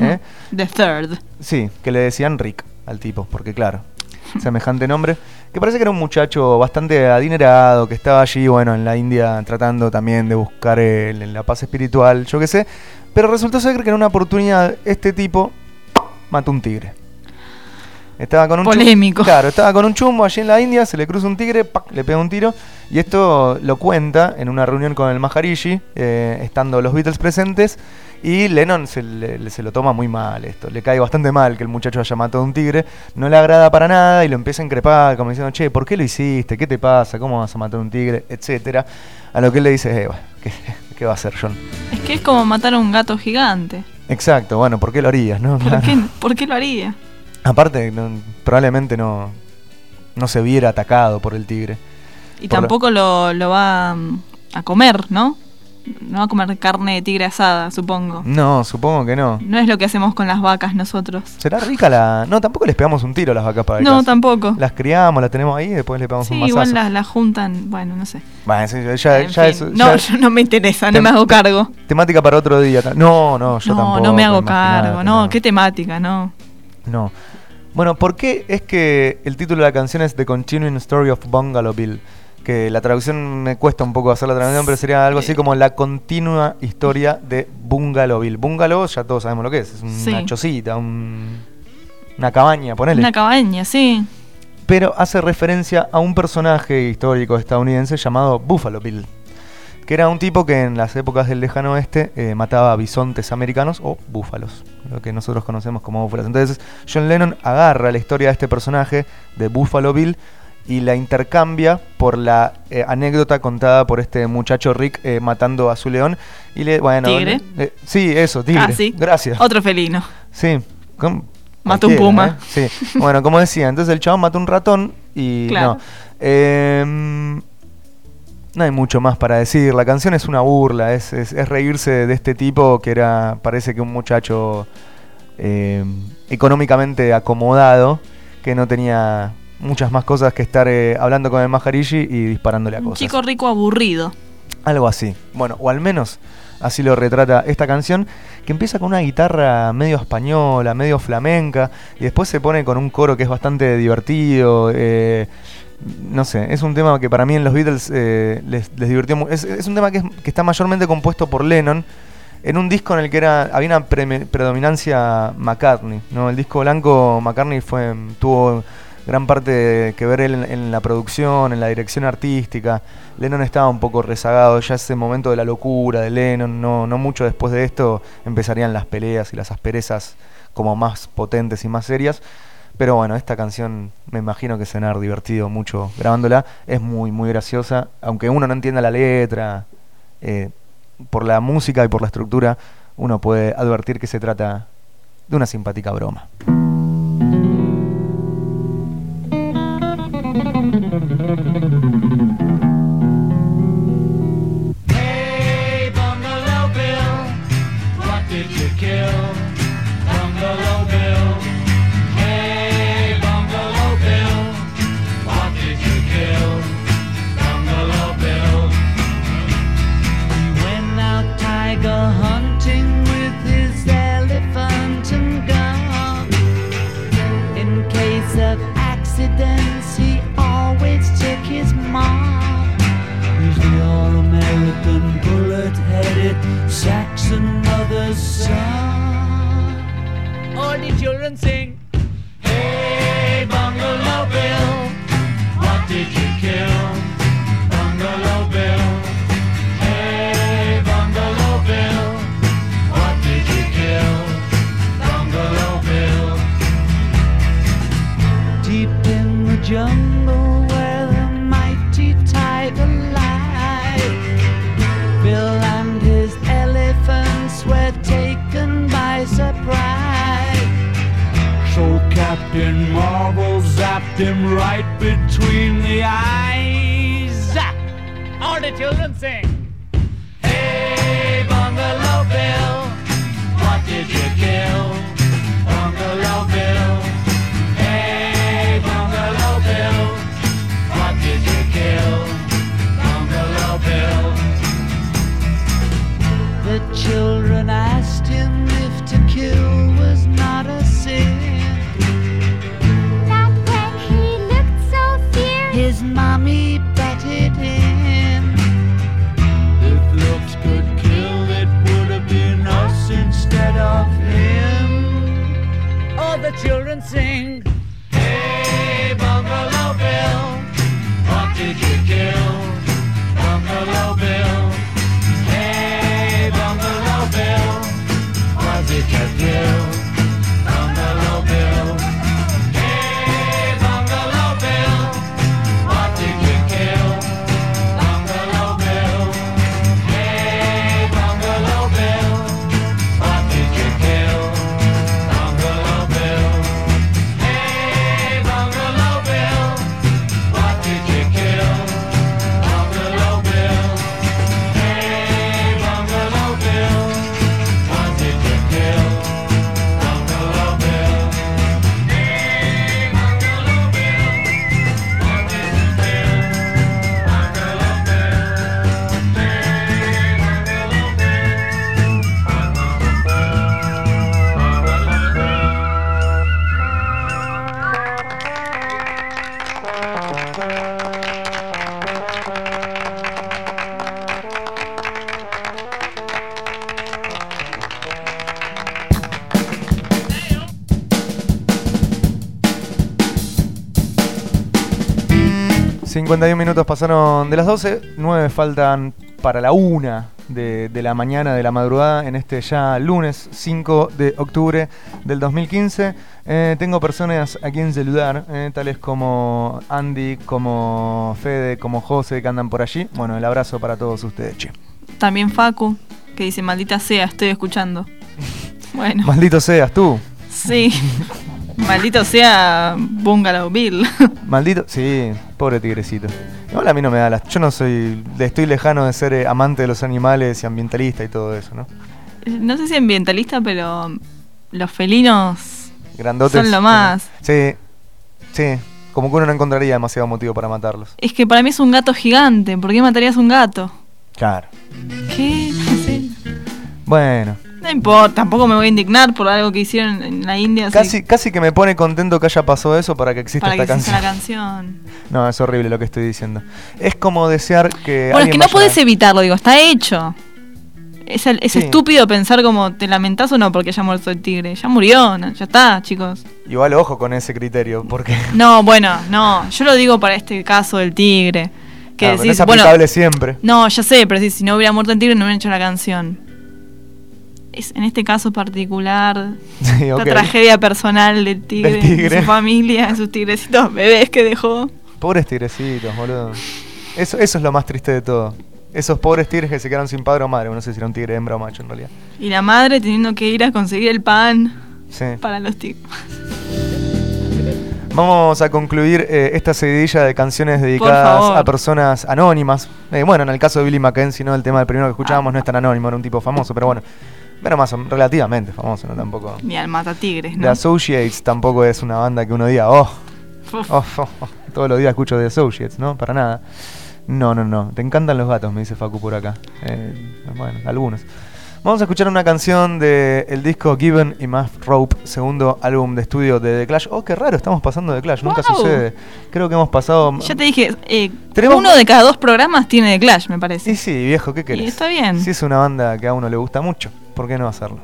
¿Eh? The Third. Sí, que le decían Rick al tipo, porque claro, semejante nombre. Que parece que era un muchacho bastante adinerado, que estaba allí, bueno, en la India tratando también de buscar el- la paz espiritual, yo qué sé. Pero resultó ser que en una oportunidad este tipo mató un tigre. Estaba con un Polémico. claro, estaba con un chumbo allí en la India, se le cruza un tigre, ¡pac! le pega un tiro. Y esto lo cuenta en una reunión con el Maharishi, eh, estando los Beatles presentes. Y Lennon se, le- se lo toma muy mal esto. Le cae bastante mal que el muchacho haya matado a un tigre. No le agrada para nada y lo empieza a increpar, como diciendo, che, ¿por qué lo hiciste? ¿Qué te pasa? ¿Cómo vas a matar a un tigre? Etcétera. A lo que él le dice, eh, bueno, ¿qué, qué va a hacer John? Es que es como matar a un gato gigante. Exacto, bueno, ¿por qué lo harías? No? ¿Por qué, ¿Por qué lo haría? Aparte, no- probablemente no, no se viera atacado por el tigre. Y Por tampoco lo, lo va mm, a comer, ¿no? No va a comer carne de tigre asada, supongo. No, supongo que no. No es lo que hacemos con las vacas nosotros. ¿Será rica la.? No, tampoco les pegamos un tiro a las vacas para el No, caso. tampoco. Las criamos, las tenemos ahí y después le pegamos Sí, un mazazo. igual las las juntan, bueno, no sé. Bueno, sí, ya, En ya fin. eso- no, ya- yo no me interesa, no me hago cargo. Temática para otro día. No, no, yo no, tampoco. no me hago cargo, no, qué temática, no. No. Bueno, ¿por qué es que el título de la canción es The Continuing Story of Bungalow Bill? Que la traducción me cuesta un poco hacer la traducción, pero sería algo así como la continua historia de Bungalow Bill. Bungalow ya todos sabemos lo que es, es una Sí. chocita, un- una cabaña, ponele. Una cabaña, sí. pero hace referencia a un personaje histórico estadounidense llamado Buffalo Bill, que era un tipo que en las épocas del lejano oeste eh, mataba bisontes americanos o búfalos, lo que nosotros conocemos como búfalos. Entonces John Lennon agarra la historia de este personaje de Buffalo Bill y la intercambia por la eh, anécdota contada por este muchacho Rick eh, matando a su león y le bueno ¿Tigre? le- sí eso tigre Ah, sí. gracias Otro felino. Sí. Mató un puma. ¿eh? Sí. Bueno, como decía, entonces el chabón mató un ratón y Claro. no. Em, no hay mucho más para decir. La canción es una burla, es, es- es reírse de este tipo que era, parece que un muchacho em, económicamente acomodado, que no tenía muchas más cosas que estar eh, hablando con el Maharishi y disparándole a Un cosas. chico rico aburrido. Algo así. Bueno, o al menos así lo retrata esta canción, que empieza con una guitarra medio española, medio flamenca, y después se pone con un coro que es bastante divertido. eh, no sé, es un tema que para mí en los Beatles eh, les, les divirtió mucho. Es, es un tema que, es- que está mayormente compuesto por Lennon. En un disco en el que era había una preme- predominancia McCartney, ¿no? El disco blanco McCartney fue tuvo gran parte que ver en, en la producción, en la dirección artística. Lennon estaba un poco rezagado, ya ese momento de la locura de Lennon, no, mucho después de esto empezarían las peleas y las asperezas como más potentes y más serias. Pero bueno, esta canción me imagino que se haber divertido mucho grabándola. Es muy, muy graciosa. Aunque uno no entienda la letra, eh, por la música y por la estructura, uno puede advertir que se trata de una simpática broma. Mm-hmm. Children sing. Hey, Bungalow Bill, what did you kill? Bungalow Bill. Hey, Bungalow Bill, what did you kill? Bungalow Bill. Deep in the jungle Captain Marvel zapped him right between the eyes. All the children sing. Hey, Bungalow Bill, what did you kill? Bungalow Bill. Hey, Bungalow Bill, what did you kill? Bungalow Bill. The children asked the 51 minutos pasaron de las 12, 9 faltan para la 1 de, de la mañana de la madrugada en este ya lunes 5 de octubre del 2015. Eh, tengo personas a quien saludar, eh, tales como Andy, como Fede, como José que andan por allí. Bueno, el abrazo para todos ustedes, che. También Facu, que dice, maldita sea, estoy escuchando. Bueno, Maldito seas tú. sí. Maldito sea Bungalow Bill. Maldito, sí, pobre tigrecito. Igual a mí no me da las. Yo no soy. Estoy lejano de ser eh, amante de los animales y ambientalista y todo eso, ¿no? No sé si ambientalista, pero los felinos Grandotes. Son lo más. Sí, sí. Como que uno no encontraría demasiado motivo para matarlos. Es que para mí es un gato gigante. ¿Por qué matarías un gato? Claro. ¿Qué? Bueno, No importa, tampoco me voy a indignar por algo que hicieron en la India. así, casi, que me pone contento que haya pasado eso para que exista para que esta exista canción. la canción. No, es horrible lo que estoy diciendo. Es como desear que. Bueno, es que no puedes evitarlo, digo, está hecho. Es, el- es Sí. estúpido pensar como te lamentás o no porque ya muerto el tigre. Ya murió, no, ya está, chicos. Igual ojo con ese criterio, porque. No, bueno, no. Yo lo digo para este caso del tigre. Que Claro, no decís, es bueno, aplicable siempre. no, ya sé, pero decís, si no hubiera muerto el tigre no hubieran hecho la canción. Es, en este caso particular, Sí, la tragedia personal del tigre, Del tigre. de su familia, sus tigrecitos bebés que dejó. Pobres tigrecitos, boludo. Eso, eso es lo más triste de todo. Esos pobres tigres que se quedaron sin padre o madre. No sé si era un tigre hembra o macho en realidad. Y la madre teniendo que ir a conseguir el pan Sí. para los tigres. Vamos a concluir eh, esta seguidilla de canciones dedicadas a personas anónimas. Eh, bueno, en el caso de Billy Mackenzie, ¿no? El tema del primero que escuchábamos no es tan anónimo, era un tipo famoso, pero bueno. Pero más o relativamente famoso, ¿no? Tampoco. Ni al matatigres, The ¿no? Associates tampoco es una banda que uno diga, oh, oh, oh, oh, todos los días escucho The Associates, ¿no? Para nada. No, no, no. Te encantan los gatos, me dice Facu por acá. Eh, bueno, algunos. Vamos a escuchar una canción del el disco Given y Math Rope, segundo álbum de estudio de The Clash. Oh, qué raro, estamos pasando de Clash, nunca sucede. Creo que hemos pasado. Ya te dije, eh, uno de cada dos programas tiene The Clash, me parece. Y sí, viejo, ¿qué querés? está bien. Si es una banda que a uno le gusta mucho, ¿por qué no hacerlo?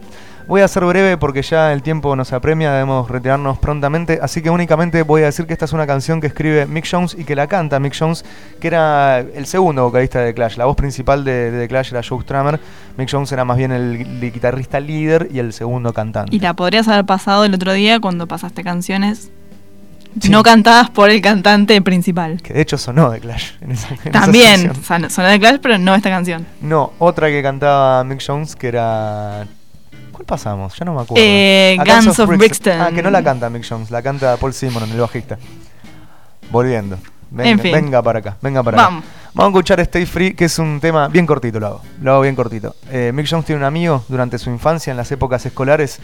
Voy a ser breve porque ya el tiempo nos apremia, debemos retirarnos prontamente, así que únicamente voy a decir que esta es una canción que escribe Mick Jones y que la canta Mick Jones, que era el segundo vocalista de Clash. La voz principal de, de The Clash era Joe Strummer, Mick Jones era más bien el, gui- guitarrista líder y el segundo cantante. Y la podrías haber pasado el otro día cuando pasaste canciones Sí. no cantadas por el cantante principal. Que de hecho sonó The Clash. En esa, en esa También son- sonó The Clash, pero no esta canción. No, otra que cantaba Mick Jones que era. ¿Cuál pasamos? Ya no me acuerdo. Eh, Guns of Brixton. Ah, que no la canta Mick Jones, la canta Paul Simon, el bajista. Volviendo. Venga, En fin. venga para acá, venga para Vamos. acá. Vamos a escuchar Stay Free, que es un tema bien cortito, lo hago. Lo hago bien cortito. Eh, Mick Jones tiene un amigo durante su infancia, en las épocas escolares.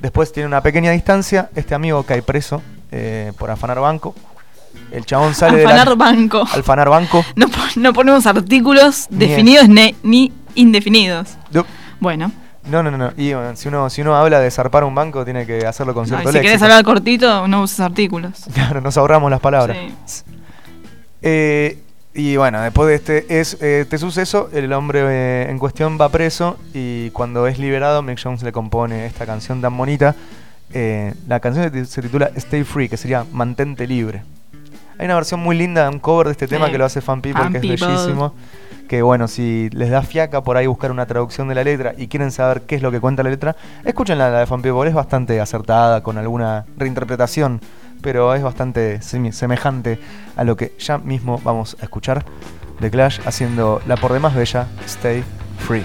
Después tiene una pequeña distancia. Este amigo cae preso eh, por afanar banco. El chabón sale de Afanar la... banco. Alfanar banco. No, po- no ponemos artículos Ni definidos ni indefinidos. Bueno, No, no, no, no. Y bueno, si uno, si uno habla de zarpar un banco, tiene que hacerlo con no, y cierto si querés léxico. hablar cortito, no uses artículos. Claro, nos ahorramos las palabras. Sí. Eh, y bueno, después de este, es, eh, este suceso, el hombre eh, en cuestión va preso y cuando es liberado, Mick Jones le compone esta canción tan bonita. Eh, la canción se titula Stay Free, que sería Mantente Libre. Hay una versión muy linda, un cover de este tema que lo hace Fan People, Fan que es bellísimo. Que bueno, si les da fiaca por ahí buscar una traducción de la letra y quieren saber qué es lo que cuenta la letra, escuchen la, de Fan People, es bastante acertada, con alguna reinterpretación, pero es bastante semejante a lo que ya mismo vamos a escuchar de Clash haciendo la por demás bella Stay Free.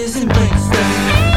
is in Langston.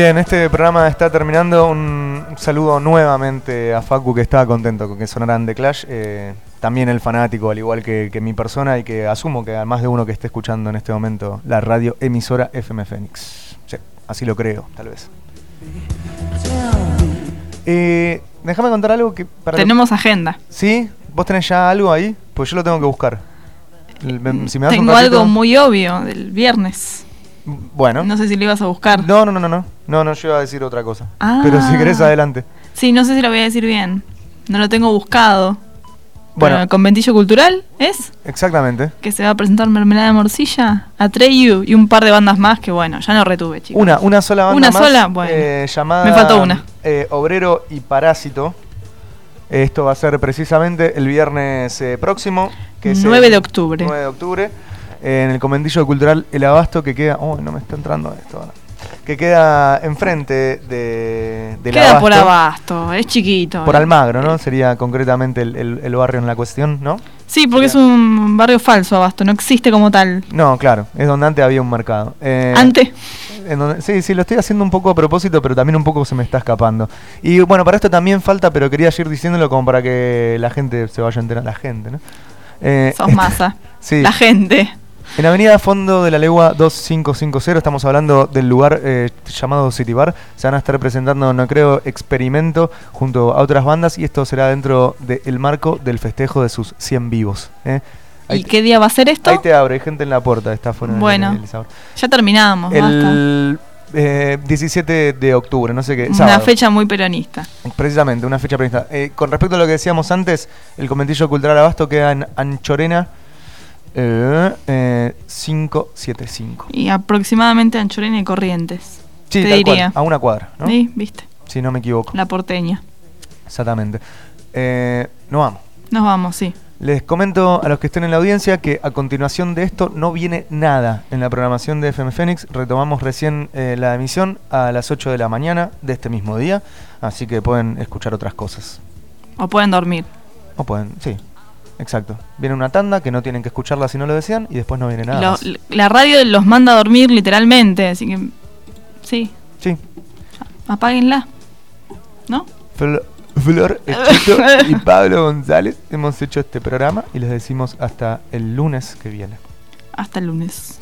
Bien, este programa está terminando. Un saludo nuevamente a Facu que estaba contento con que sonaran The Clash. Eh, también el fanático, al igual que, que mi persona, y que asumo que más de uno que esté escuchando en este momento la radio emisora FM Fénix. Sí, así lo creo, tal vez. Eh, déjame contar algo que para lo- Tenemos agenda. ¿Sí? ¿Vos tenés ya algo ahí? Pues yo lo tengo que buscar. El- me- si me das un Tengo ratito- algo muy obvio del viernes. Bueno. No sé si lo ibas a buscar. No, no, no, no, no. No, no, yo iba a decir otra cosa. Ah. Pero si querés, adelante. Sí, no sé si lo voy a decir bien. No lo tengo buscado. Bueno. El conventillo cultural es Exactamente. que se va a presentar Mermelada de Morcilla, Atreyu y un par de bandas más que bueno, ya no retuve, chicos. Una, una sola banda Una más, sola, bueno. eh, llamada Me faltó una. eh, Obrero y Parásito. Esto va a ser precisamente el viernes eh, próximo, que es 9 el de octubre. 9 de octubre, en el Conventillo Cultural El Abasto, que queda... Oh, no me está entrando esto ahora. Que queda enfrente de, del Queda Abasto. por abasto, es chiquito. Por eh. Almagro, ¿no? Sería concretamente el, el- el barrio en la cuestión, ¿no? Sí, porque es un barrio falso Abasto, no existe como tal. No, claro, es donde antes había un mercado. Eh, Antes, en donde- sí, sí, lo estoy haciendo un poco a propósito, pero también un poco se me está escapando. Y bueno, para esto también falta, pero quería ir diciéndolo como para que la gente se vaya enterando. La gente, ¿no? Eh, sos masa. sí. La gente. En Avenida Fondo de la Legua 2550 estamos hablando del lugar eh, llamado City Bar. Se van a estar presentando, no creo, Experimento junto a otras bandas y esto será dentro del marco del festejo de sus 100 vivos. ¿eh? ¿Y qué día va a ser esto? ahí te abre, hay gente en la puerta, está afuera. del- Bueno. del Isabel. Ya terminamos, El eh, 17 de octubre, no sé qué. Una sábado. fecha muy peronista. Precisamente, una fecha prevista. Eh, con respecto a lo que decíamos antes, el conventillo cultural Abasto queda en Anchorena eh, eh, 575. Y aproximadamente Anchorena y Corrientes. Sí, te tal cual, diría. a una cuadra, ¿no? Sí, viste. Si no me equivoco. La porteña. Exactamente. Eh, no vamos. Nos vamos, sí. Les comento a los que estén en la audiencia que a continuación de esto no viene nada en la programación de FM Fénix. Retomamos recién eh, la emisión a las 8 de la mañana de este mismo día, así que pueden escuchar otras cosas. O pueden dormir. O pueden, sí, exacto. Viene una tanda que no tienen que escucharla si no lo desean y después no viene nada. Lo- más. la radio los manda a dormir literalmente, así que sí, Sí, apáguenla. ¿No? Fl- Flor Echito y Pablo González hemos hecho este programa y les decimos hasta el lunes que viene. Hasta el lunes.